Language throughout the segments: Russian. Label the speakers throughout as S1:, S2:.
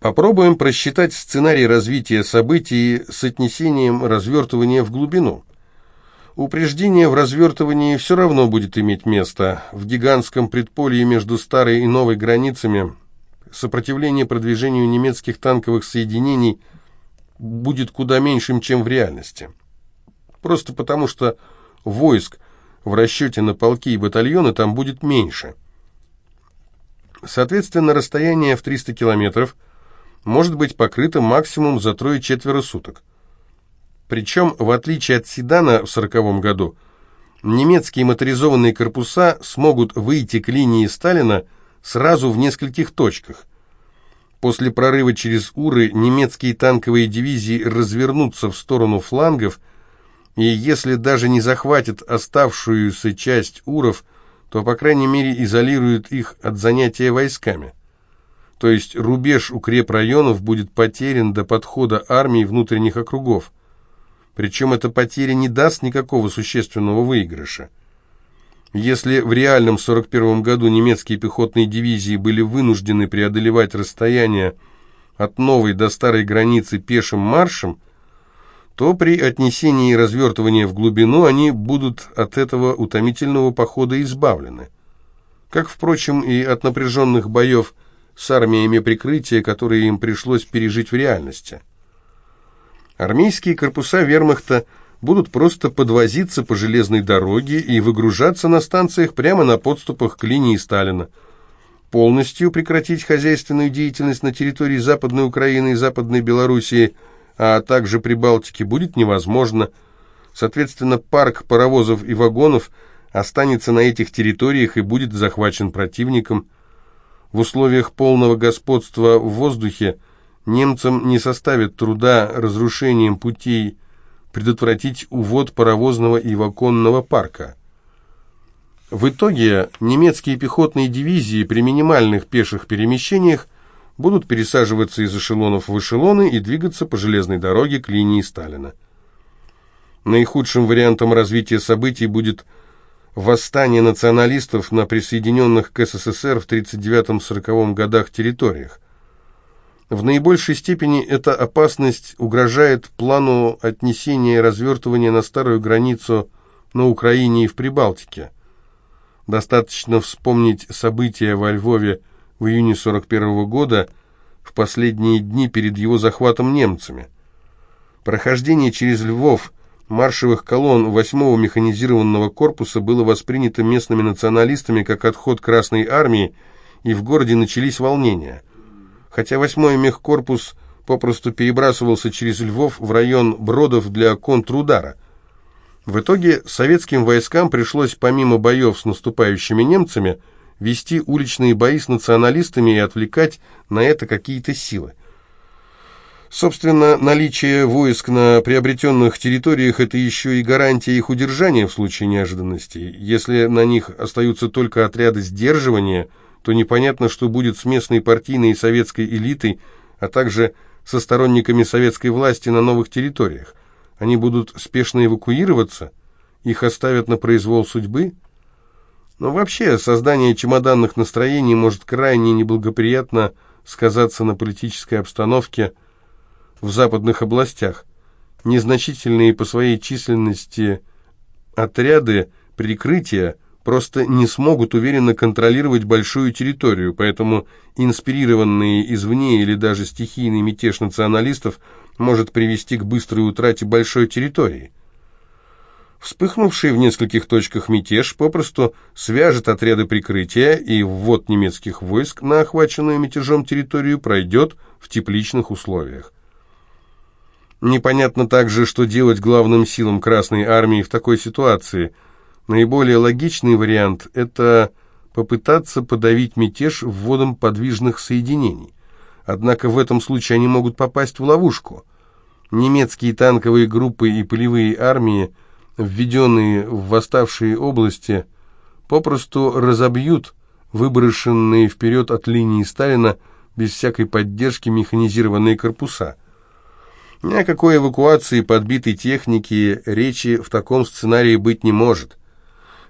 S1: Попробуем просчитать сценарий развития событий с отнесением развертывания в глубину. Упреждение в развертывании все равно будет иметь место. В гигантском предполье между старой и новой границами сопротивление продвижению немецких танковых соединений будет куда меньшим, чем в реальности. Просто потому, что войск в расчете на полки и батальоны там будет меньше. Соответственно, расстояние в 300 километров может быть покрыто максимум за трое-четверо суток. Причем, в отличие от седана в сороковом году, немецкие моторизованные корпуса смогут выйти к линии Сталина сразу в нескольких точках. После прорыва через Уры немецкие танковые дивизии развернутся в сторону флангов, и если даже не захватят оставшуюся часть Уров, то, по крайней мере, изолируют их от занятия войсками. То есть рубеж укрепрайонов будет потерян до подхода армии внутренних округов. Причем эта потеря не даст никакого существенного выигрыша. Если в реальном 41 году немецкие пехотные дивизии были вынуждены преодолевать расстояние от новой до старой границы пешим маршем, то при отнесении и развертывании в глубину они будут от этого утомительного похода избавлены. Как, впрочем, и от напряженных боев с армиями прикрытия, которые им пришлось пережить в реальности. Армейские корпуса вермахта будут просто подвозиться по железной дороге и выгружаться на станциях прямо на подступах к линии Сталина. Полностью прекратить хозяйственную деятельность на территории Западной Украины и Западной Белоруссии, а также Прибалтики, будет невозможно. Соответственно, парк паровозов и вагонов останется на этих территориях и будет захвачен противником. В условиях полного господства в воздухе немцам не составит труда разрушением путей предотвратить увод паровозного и вагонного парка. В итоге немецкие пехотные дивизии при минимальных пеших перемещениях будут пересаживаться из эшелонов в эшелоны и двигаться по железной дороге к линии Сталина. Наихудшим вариантом развития событий будет восстание националистов на присоединенных к СССР в 1939-1940 годах территориях. В наибольшей степени эта опасность угрожает плану отнесения и развертывания на старую границу на Украине и в Прибалтике. Достаточно вспомнить события во Львове в июне 41 года, в последние дни перед его захватом немцами. Прохождение через Львов маршевых колонн 8-го механизированного корпуса было воспринято местными националистами как отход Красной Армии, и в городе начались волнения – хотя восьмой мехкорпус попросту перебрасывался через Львов в район Бродов для контрудара. В итоге советским войскам пришлось помимо боев с наступающими немцами вести уличные бои с националистами и отвлекать на это какие-то силы. Собственно, наличие войск на приобретенных территориях – это еще и гарантия их удержания в случае неожиданностей. Если на них остаются только отряды сдерживания – то непонятно, что будет с местной партийной и советской элитой, а также со сторонниками советской власти на новых территориях. Они будут спешно эвакуироваться? Их оставят на произвол судьбы? Но вообще, создание чемоданных настроений может крайне неблагоприятно сказаться на политической обстановке в западных областях. Незначительные по своей численности отряды прикрытия – просто не смогут уверенно контролировать большую территорию, поэтому инспирированный извне или даже стихийный мятеж националистов может привести к быстрой утрате большой территории. Вспыхнувший в нескольких точках мятеж попросту свяжет отряды прикрытия, и ввод немецких войск на охваченную мятежом территорию пройдет в тепличных условиях. Непонятно также, что делать главным силам Красной Армии в такой ситуации – Наиболее логичный вариант – это попытаться подавить мятеж вводом подвижных соединений. Однако в этом случае они могут попасть в ловушку. Немецкие танковые группы и полевые армии, введенные в восставшие области, попросту разобьют выброшенные вперед от линии Сталина без всякой поддержки механизированные корпуса. Ни о какой эвакуации подбитой техники речи в таком сценарии быть не может.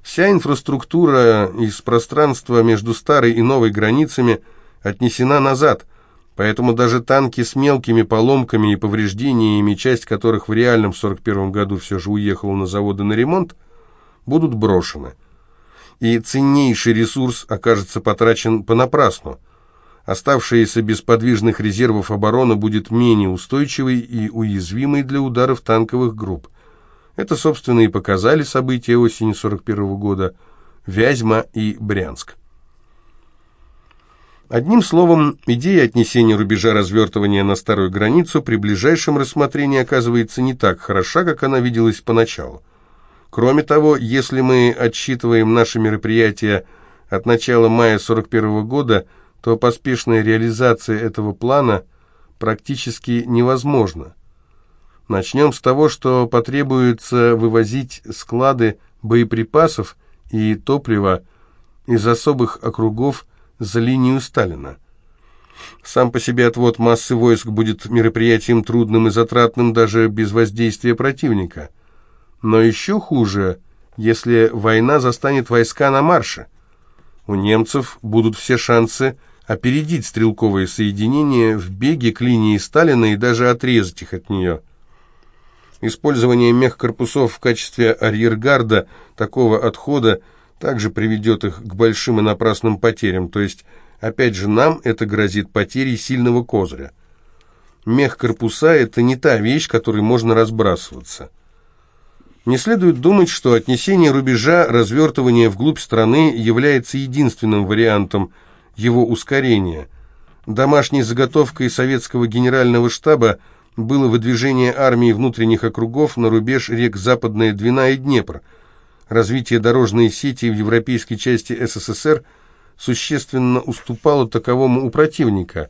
S1: Вся инфраструктура из пространства между старой и новой границами отнесена назад, Поэтому даже танки с мелкими поломками и повреждениями, часть которых в реальном 41 году все же уехала на заводы на ремонт, будут брошены. И ценнейший ресурс окажется потрачен понапрасну. Оставшаяся без подвижных резервов оборона будет менее устойчивой и уязвимой для ударов танковых групп. Это, собственно, и показали события осени 41 года Вязьма и Брянск. Одним словом, идея отнесения рубежа развертывания на старую границу при ближайшем рассмотрении оказывается не так хороша, как она виделась поначалу. Кроме того, если мы отсчитываем наши мероприятия от начала мая 41 года, то поспешная реализация этого плана практически невозможна. Начнем с того, что потребуется вывозить склады боеприпасов и топлива из особых округов за линию Сталина. Сам по себе отвод массы войск будет мероприятием трудным и затратным даже без воздействия противника. Но еще хуже, если война застанет войска на марше. У немцев будут все шансы опередить стрелковые соединения в беге к линии Сталина и даже отрезать их от нее. Использование мехкорпусов в качестве арьергарда такого отхода также приведет их к большим и напрасным потерям, то есть, опять же, нам это грозит потерей сильного козыря. Мех корпуса – это не та вещь, которой можно разбрасываться. Не следует думать, что отнесение рубежа развертывания вглубь страны является единственным вариантом его ускорения. Домашней заготовкой советского генерального штаба было выдвижение армии внутренних округов на рубеж рек Западная Двина и Днепр – развитие дорожной сети в европейской части СССР существенно уступало таковому у противника.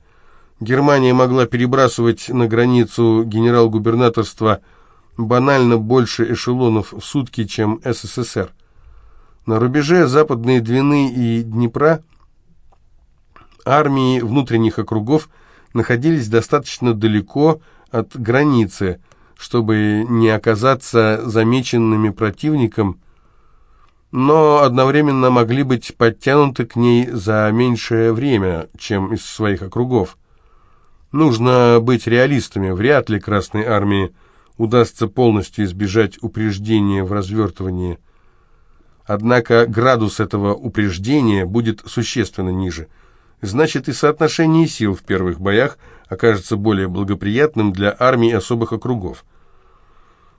S1: Германия могла перебрасывать на границу генерал-губернаторства банально больше эшелонов в сутки, чем СССР. На рубеже Западной Двины и Днепра армии внутренних округов находились достаточно далеко от границы, чтобы не оказаться замеченными противником но одновременно могли быть подтянуты к ней за меньшее время, чем из своих округов. Нужно быть реалистами, вряд ли Красной Армии удастся полностью избежать упреждения в развертывании. Однако градус этого упреждения будет существенно ниже. Значит, и соотношение сил в первых боях окажется более благоприятным для армий особых округов.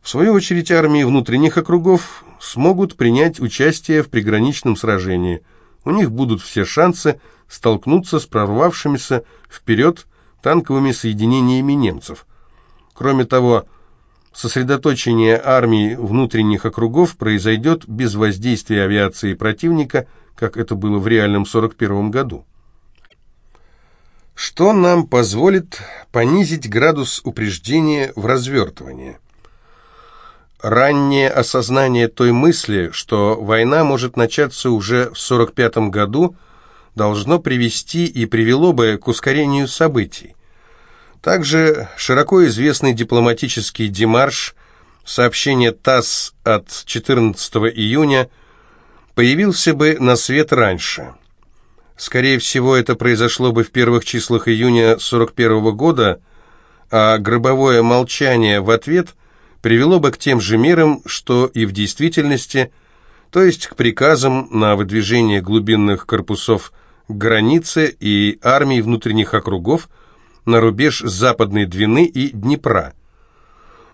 S1: В свою очередь, армии внутренних округов смогут принять участие в приграничном сражении. У них будут все шансы столкнуться с прорвавшимися вперед танковыми соединениями немцев. Кроме того, сосредоточение армий внутренних округов произойдет без воздействия авиации противника, как это было в реальном 41 году. Что нам позволит понизить градус упреждения в развертывании? Раннее осознание той мысли, что война может начаться уже в 45 году, должно привести и привело бы к ускорению событий. Также широко известный дипломатический демарш, сообщение ТАСС от 14 июня, появился бы на свет раньше. Скорее всего, это произошло бы в первых числах июня 41 года, а гробовое молчание в ответ – привело бы к тем же мерам, что и в действительности, то есть к приказам на выдвижение глубинных корпусов к границе и армий внутренних округов на рубеж Западной Двины и Днепра.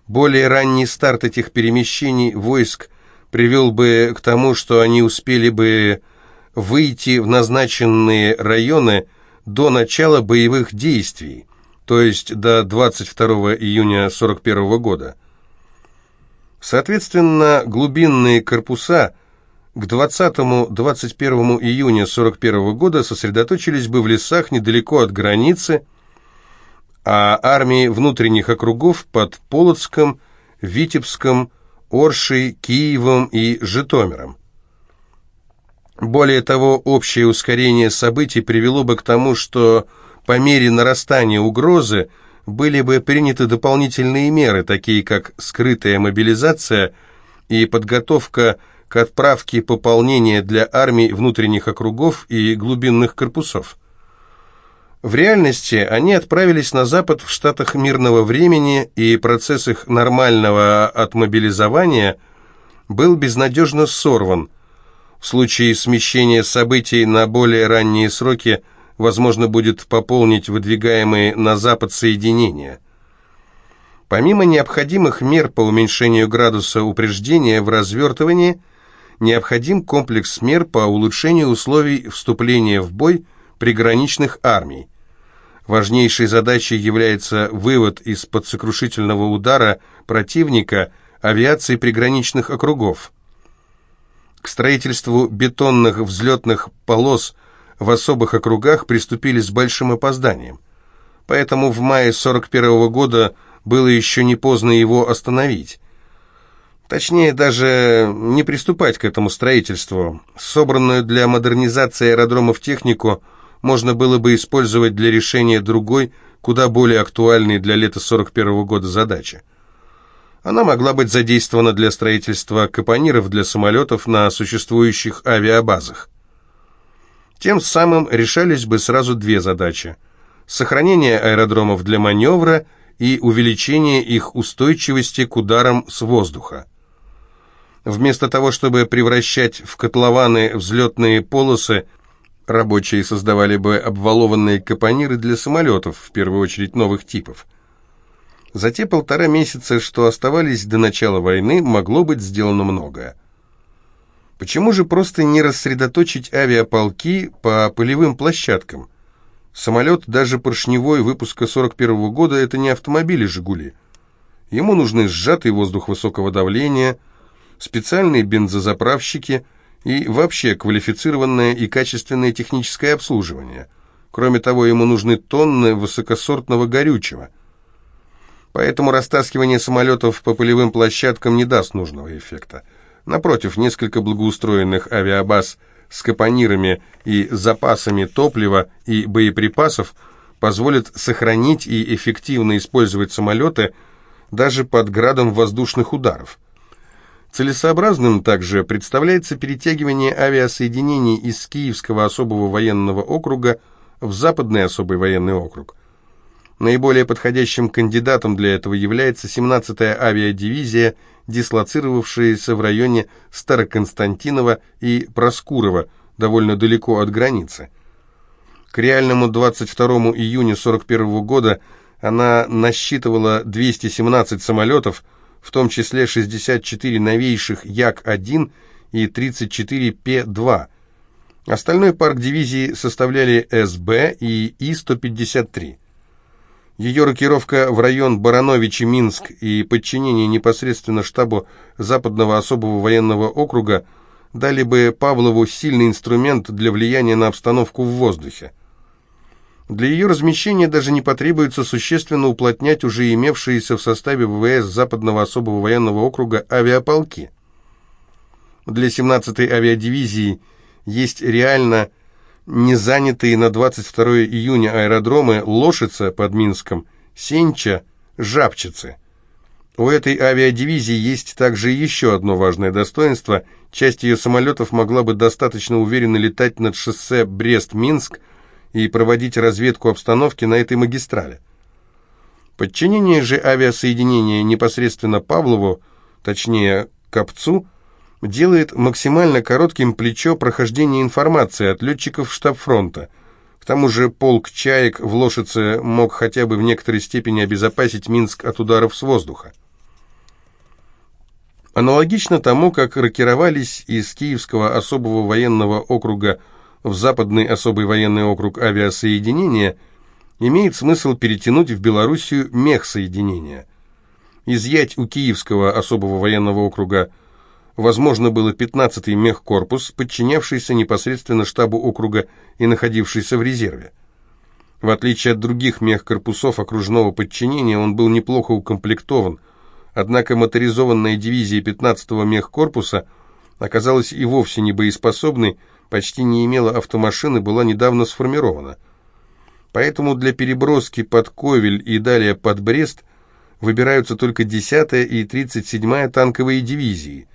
S1: Более ранний старт этих перемещений войск привел бы к тому, что они успели бы выйти в назначенные районы до начала боевых действий, то есть до 22 июня 1941 года. Соответственно, глубинные корпуса к 20-21 июня 41 года сосредоточились бы в лесах недалеко от границы, а армии внутренних округов под Полоцком, Витебском, Оршей, Киевом и Житомиром. Более того, общее ускорение событий привело бы к тому, что по мере нарастания угрозы – были бы приняты дополнительные меры, такие как скрытая мобилизация и подготовка к отправке пополнения для армий внутренних округов и глубинных корпусов. В реальности они отправились на запад в штатах мирного времени, и процесс их нормального отмобилизования был безнадежно сорван. В случае смещения событий на более ранние сроки возможно будет пополнить выдвигаемые на запад соединения. Помимо необходимых мер по уменьшению градуса упреждения в развертывании, необходим комплекс мер по улучшению условий вступления в бой – приграничных армий. Важнейшей задачей является вывод из-под сокрушительного удара противника авиации приграничных округов. К строительству бетонных взлетных полос в особых округах приступили с большим опозданием. Поэтому в мае 41 -го года было еще не поздно его остановить. Точнее, даже не приступать к этому строительству. Собранную для модернизации аэродромов технику – можно было бы использовать для решения другой, куда более актуальной для лета 41 года задачи. Она могла быть задействована для строительства капониров для самолетов на существующих авиабазах. Тем самым решались бы сразу две задачи – сохранение аэродромов для маневра и увеличение их устойчивости к ударам с воздуха. Вместо того, чтобы превращать в котлованы взлетные полосы, Рабочие создавали бы обвалованные капониры для самолетов, в первую очередь новых типов. За те полтора месяца, что оставались до начала войны, могло быть сделано многое. Почему же просто не рассредоточить авиаполки по полевым площадкам? Самолет, даже поршневой выпуска 41 -го года, это не автомобили «Жигули». Ему нужны сжатый воздух высокого давления, специальные бензозаправщики – и вообще квалифицированное и качественное техническое обслуживание. Кроме того, ему нужны тонны высокосортного горючего. Поэтому растаскивание самолетов по полевым площадкам не даст нужного эффекта. Напротив, несколько благоустроенных авиабаз с капонирами и запасами топлива и боеприпасов позволят сохранить и эффективно использовать самолеты даже под градом воздушных ударов. Целесообразным также представляется перетягивание авиасоединений из Киевского особого военного округа в Западный особый военный округ. Наиболее подходящим кандидатом для этого является 17-я авиадивизия, дислоцировавшаяся в районе Староконстантинова и Проскурова, довольно далеко от границы. К реальному 22 июня 1941 года она насчитывала 217 самолетов, в том числе 64 новейших Як-1 и 34 П-2. Остальной парк дивизии составляли СБ и И-153. Ее рокировка в район Барановичи-Минск и подчинение непосредственно штабу Западного особого военного округа дали бы Павлову сильный инструмент для влияния на обстановку в воздухе. Для ее размещения даже не потребуется существенно уплотнять уже имевшиеся в составе ВВС Западного особого военного округа авиаполки. Для 17-й авиадивизии есть реально не занятые на 22 июня аэродромы Лошица под Минском, Сенча, Жабчицы. У этой авиадивизии есть также еще одно важное достоинство. Часть ее самолетов могла бы достаточно уверенно летать над шоссе Брест-Минск, и проводить разведку обстановки на этой магистрали. Подчинение же авиасоединения непосредственно Павлову, точнее Копцу, делает максимально коротким плечо прохождения информации от летчиков штаб-фронта. К тому же полк «Чаек» в Лошице мог хотя бы в некоторой степени обезопасить Минск от ударов с воздуха. Аналогично тому, как рокировались из Киевского особого военного округа в Западный особый военный округ авиасоединения, имеет смысл перетянуть в Белоруссию мехсоединения. Изъять у Киевского особого военного округа возможно было 15-й мехкорпус, подчинявшийся непосредственно штабу округа и находившийся в резерве. В отличие от других мехкорпусов окружного подчинения, он был неплохо укомплектован, однако моторизованная дивизия 15-го мехкорпуса оказалась и вовсе не боеспособной, почти не имела автомашины, была недавно сформирована. Поэтому для переброски под Ковель и далее под Брест выбираются только 10-я и 37-я танковые дивизии.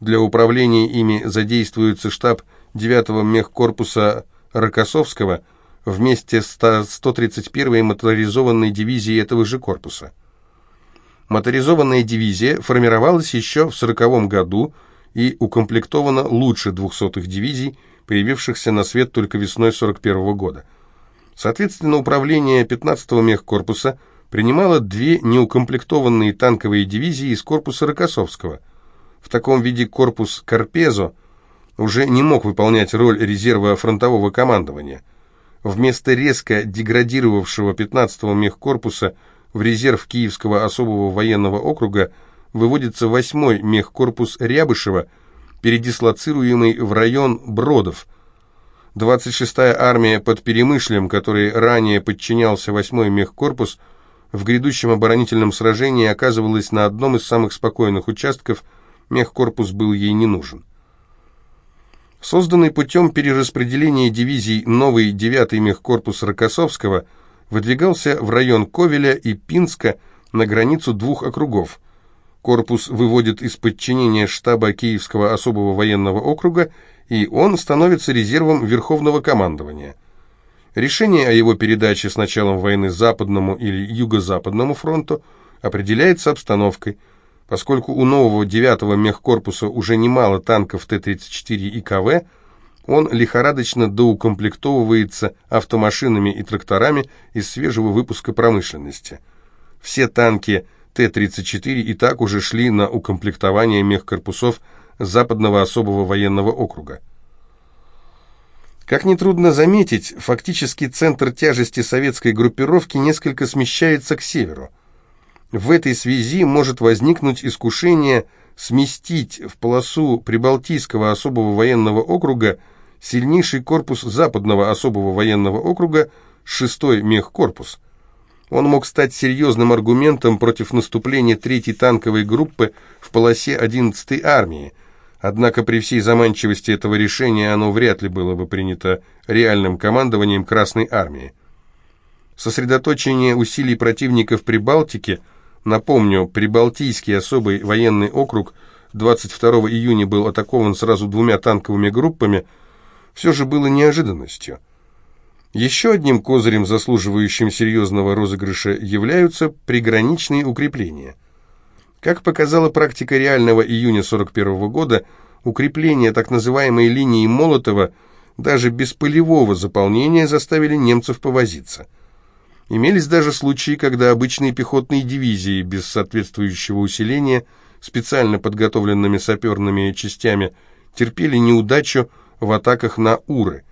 S1: Для управления ими задействуется штаб 9-го мехкорпуса Рокоссовского, вместе с 131-й моторизованной дивизией этого же корпуса. Моторизованная дивизия формировалась еще в 1940 году и укомплектована лучше 200-х дивизий, появившихся на свет только весной 1941 года. Соответственно, управление 15-го мехкорпуса принимало две неукомплектованные танковые дивизии из корпуса Рокоссовского. В таком виде корпус Карпезо уже не мог выполнять роль резерва фронтового командования. Вместо резко деградировавшего 15-го мехкорпуса в резерв Киевского особого военного округа выводится 8-й мехкорпус Рябышева, передислоцируемый в район Бродов. 26-я армия под Перемышлем, который ранее подчинялся 8-й мехкорпус, в грядущем оборонительном сражении оказывалась на одном из самых спокойных участков, мехкорпус был ей не нужен. Созданный путем перераспределения дивизий новый 9-й мехкорпус Рокоссовского выдвигался в район Ковеля и Пинска на границу двух округов. Корпус выводит из подчинения штаба Киевского особого военного округа, и он становится резервом Верховного командования. Решение о его передаче с началом войны Западному или Юго-Западному фронту определяется обстановкой – Поскольку у нового 9-го мехкорпуса уже немало танков Т-34 и КВ, он лихорадочно доукомплектовывается автомашинами и тракторами из свежего выпуска промышленности. Все танки Т-34 и так уже шли на укомплектование мехкорпусов Западного особого военного округа. Как нетрудно заметить, фактически центр тяжести советской группировки несколько смещается к северу. В этой связи может возникнуть искушение сместить в полосу Прибалтийского особого военного округа сильнейший корпус Западного особого военного округа, 6-й мехкорпус. Он мог стать серьезным аргументом против наступления 3-й танковой группы в полосе 11-й армии. Однако при всей заманчивости этого решения оно вряд ли было бы принято реальным командованием Красной армии. Сосредоточение усилий противников при Балтике – Напомню, Прибалтийский особый военный округ 22 июня был атакован сразу двумя танковыми группами, все же было неожиданностью. Еще одним козырем, заслуживающим серьезного розыгрыша, являются приграничные укрепления. Как показала практика реального июня 41 года, укрепления так называемой линии Молотова даже без полевого заполнения заставили немцев повозиться – Имелись даже случаи, когда обычные пехотные дивизии без соответствующего усиления специально подготовленными саперными частями терпели неудачу в атаках на Уры.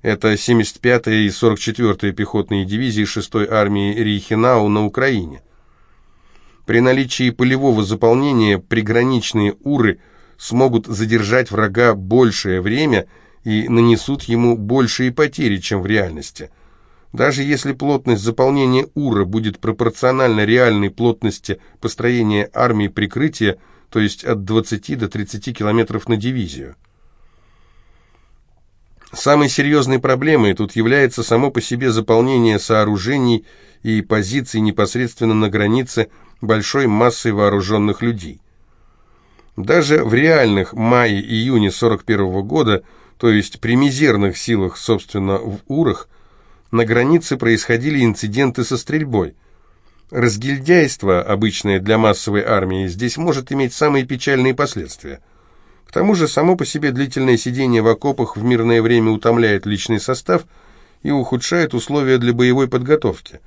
S1: Это 75-я и 44-я пехотные дивизии 6-й армии Рейхенау на Украине. При наличии полевого заполнения приграничные Уры смогут задержать врага большее время и нанесут ему большие потери, чем в реальности – даже если плотность заполнения УРА будет пропорциональна реальной плотности построения армии прикрытия, то есть от 20 до 30 километров на дивизию. Самой серьезной проблемой тут является само по себе заполнение сооружений и позиций непосредственно на границе большой массой вооруженных людей. Даже в реальных мае-июне 41 года, то есть при мизерных силах, собственно, в Урах, на границе происходили инциденты со стрельбой. Разгильдяйство, обычное для массовой армии, здесь может иметь самые печальные последствия. К тому же, само по себе длительное сидение в окопах в мирное время утомляет личный состав и ухудшает условия для боевой подготовки.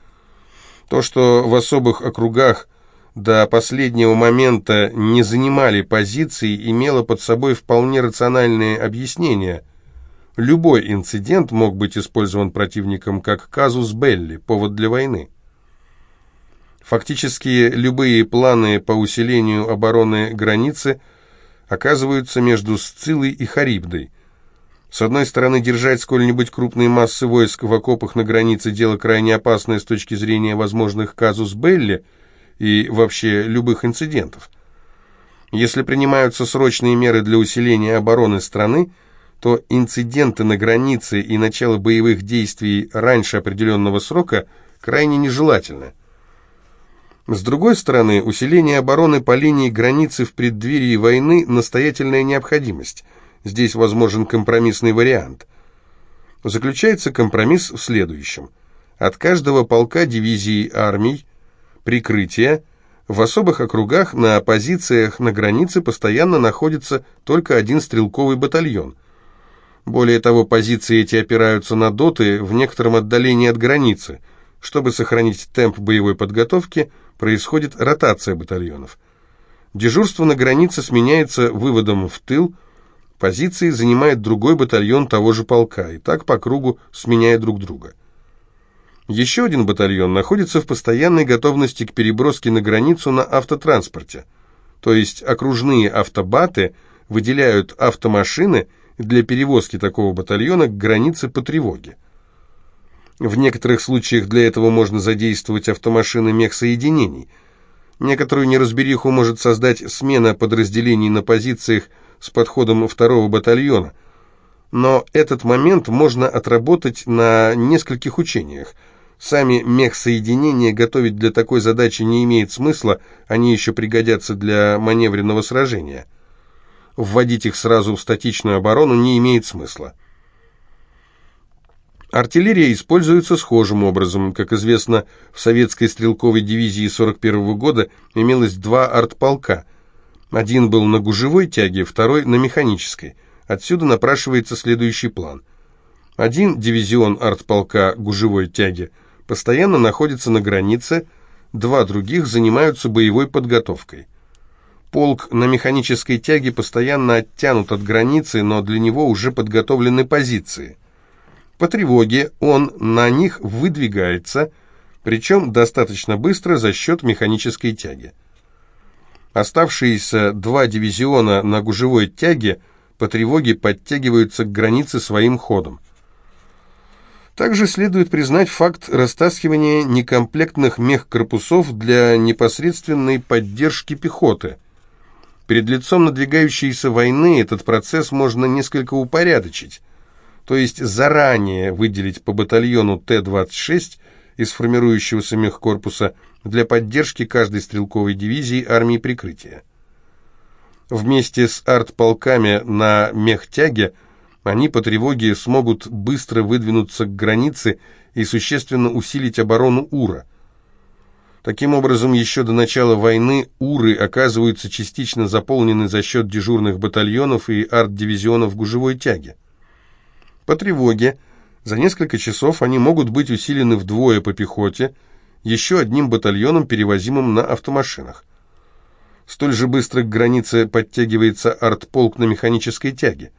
S1: То, что в особых округах до последнего момента не занимали позиции, имело под собой вполне рациональные объяснения – Любой инцидент мог быть использован противником как казус белли, повод для войны. Фактически любые планы по усилению обороны границы оказываются между Сцилой и Харибдой. С одной стороны, держать сколь-нибудь крупные массы войск в окопах на границе – дело крайне опасное с точки зрения возможных казус белли и вообще любых инцидентов. Если принимаются срочные меры для усиления обороны страны – то инциденты на границе и начало боевых действий раньше определенного срока крайне нежелательны. С другой стороны, усиление обороны по линии границы в преддверии войны – настоятельная необходимость. Здесь возможен компромиссный вариант. заключается компромисс в следующем. От каждого полка дивизии армий прикрытия в особых округах на позициях на границе постоянно находится только один стрелковый батальон. Более того, позиции эти опираются на доты в некотором отдалении от границы. Чтобы сохранить темп боевой подготовки, происходит ротация батальонов. Дежурство на границе сменяется выводом в тыл, позиции занимает другой батальон того же полка, и так по кругу сменяя друг друга. Еще один батальон находится в постоянной готовности к переброске на границу на автотранспорте, то есть окружные автобаты выделяют автомашины для перевозки такого батальона к границе по тревоге. В некоторых случаях для этого можно задействовать автомашины мехсоединений. Некоторую неразбериху может создать смена подразделений на позициях с подходом второго батальона. Но этот момент можно отработать на нескольких учениях. Сами мехсоединения готовить для такой задачи не имеет смысла, они еще пригодятся для маневренного сражения. Вводить их сразу в статичную оборону не имеет смысла. Артиллерия используется схожим образом. Как известно, в советской стрелковой дивизии 41 года имелось два артполка. Один был на гужевой тяге, второй на механической. Отсюда напрашивается следующий план. Один дивизион артполка гужевой тяги постоянно находится на границе, два других занимаются боевой подготовкой. Полк на механической тяге постоянно оттянут от границы, но для него уже подготовлены позиции. По тревоге он на них выдвигается, причем достаточно быстро за счет механической тяги. Оставшиеся два дивизиона на гужевой тяге по тревоге подтягиваются к границе своим ходом. Также следует признать факт растаскивания некомплектных мехкорпусов для непосредственной поддержки пехоты. Перед лицом надвигающейся войны этот процесс можно несколько упорядочить то есть заранее выделить по батальону Т-26 из формирующегося мехкорпуса для поддержки каждой стрелковой дивизии армии прикрытия. Вместе с артполками на мехтяге они по тревоге смогут быстро выдвинуться к границе и существенно усилить оборону Ура. Таким образом, еще до начала войны Уры оказываются частично заполнены за счет дежурных батальонов и арт-дивизионов гужевой тяги. По тревоге за несколько часов они могут быть усилены вдвое по пехоте, еще одним батальоном, перевозимым на автомашинах. Столь же быстро к границе подтягивается артполк на механической тяге.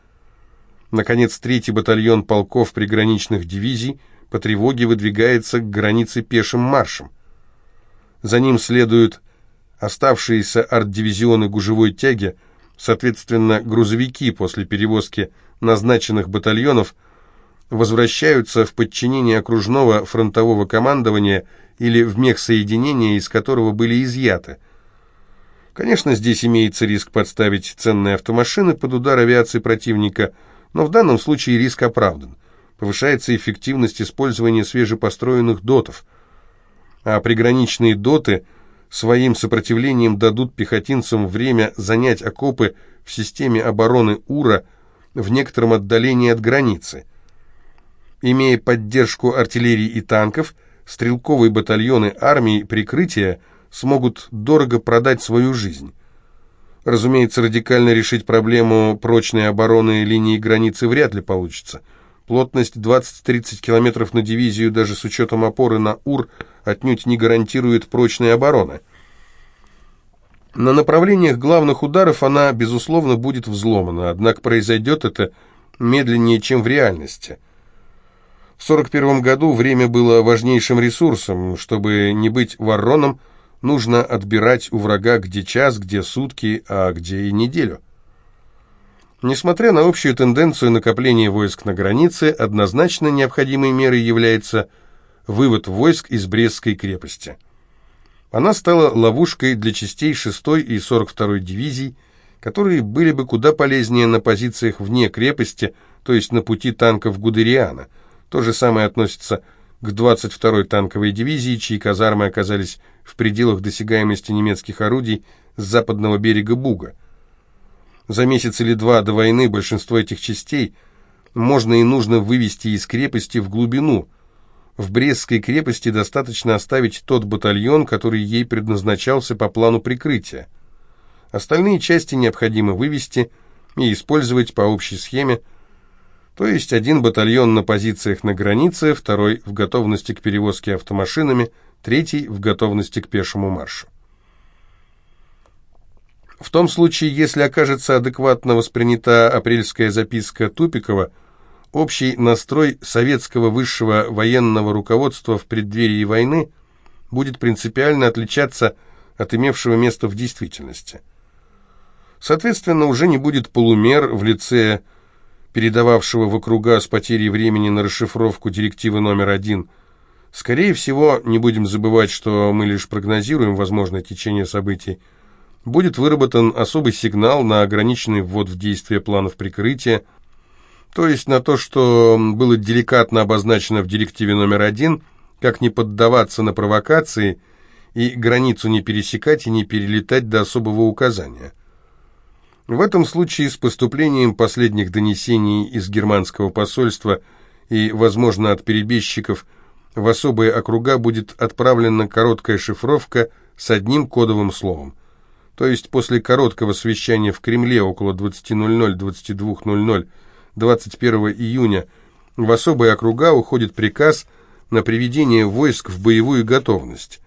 S1: Наконец, третий батальон полков приграничных дивизий по тревоге выдвигается к границе пешим маршем. За ним следуют оставшиеся арт-дивизионы гужевой тяги, соответственно, грузовики после перевозки назначенных батальонов возвращаются в подчинение окружного фронтового командования или в мехсоединение, из которого были изъяты. Конечно, здесь имеется риск подставить ценные автомашины под удар авиации противника, но в данном случае риск оправдан. Повышается эффективность использования свежепостроенных дотов, а приграничные доты своим сопротивлением дадут пехотинцам время занять окопы в системе обороны УРА – в некотором отдалении от границы. Имея поддержку артиллерии и танков, стрелковые батальоны армии прикрытия смогут дорого продать свою жизнь. Разумеется, радикально решить проблему прочной обороны линии границы вряд ли получится. Плотность 20-30 км на дивизию даже с учетом опоры на УР отнюдь не гарантирует прочной обороны. На направлениях главных ударов она, безусловно, будет взломана, однако произойдет это медленнее, чем в реальности. В 1941 году время было важнейшим ресурсом. Чтобы не быть вороном, нужно отбирать у врага где час, где сутки, а где и неделю. Несмотря на общую тенденцию накопления войск на границе, однозначно необходимой мерой является вывод войск из Брестской крепости. Она стала ловушкой для частей 6-й и 42-й дивизий, которые были бы куда полезнее на позициях вне крепости, то есть на пути танков Гудериана. То же самое относится к 22-й танковой дивизии, чьи казармы оказались в пределах досягаемости немецких орудий с западного берега Буга. За месяц или два до войны большинство этих частей можно и нужно вывести из крепости в глубину. В Брестской крепости достаточно оставить тот батальон, который ей предназначался по плану прикрытия. Остальные части необходимо вывести и использовать по общей схеме, то есть один батальон на позициях на границе, второй в готовности к перевозке автомашинами, третий в готовности к пешему маршу. В том случае, если окажется адекватно воспринята апрельская записка Тупикова, общий настрой советского высшего военного руководства в преддверии войны будет принципиально отличаться от имевшего место в действительности. Соответственно, уже не будет полумер в лице передававшего в округа с потерей времени на расшифровку директивы номер один. Скорее всего, не будем забывать, что мы лишь прогнозируем возможное течение событий, будет выработан особый сигнал на ограниченный ввод в действие планов прикрытия, то есть на то, что было деликатно обозначено в директиве номер один, как не поддаваться на провокации и границу не пересекать и не перелетать до особого указания. В этом случае с поступлением последних донесений из германского посольства и, возможно, от перебежчиков в особые округа будет отправлена короткая шифровка с одним кодовым словом. То есть после короткого совещания в Кремле около 20.00, 22.00, 21 июня в особые округа уходит приказ на приведение войск в боевую готовность.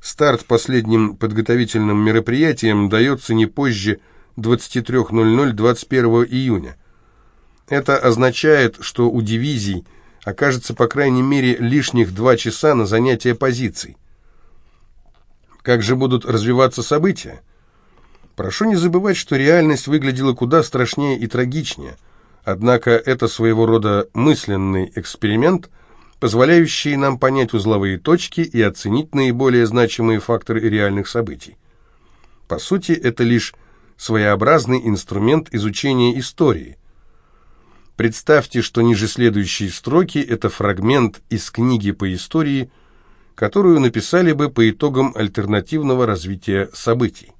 S1: Старт последним подготовительным мероприятием дается не позже 23.00 21 июня. Это означает, что у дивизий окажется по крайней мере лишних два часа на занятие позиций. Как же будут развиваться события? Прошу не забывать, что реальность выглядела куда страшнее и трагичнее. Однако это своего рода мысленный эксперимент, позволяющий нам понять узловые точки и оценить наиболее значимые факторы реальных событий. По сути, это лишь своеобразный инструмент изучения истории. Представьте, что ниже следующие строки – это фрагмент из книги по истории, которую написали бы по итогам альтернативного развития событий.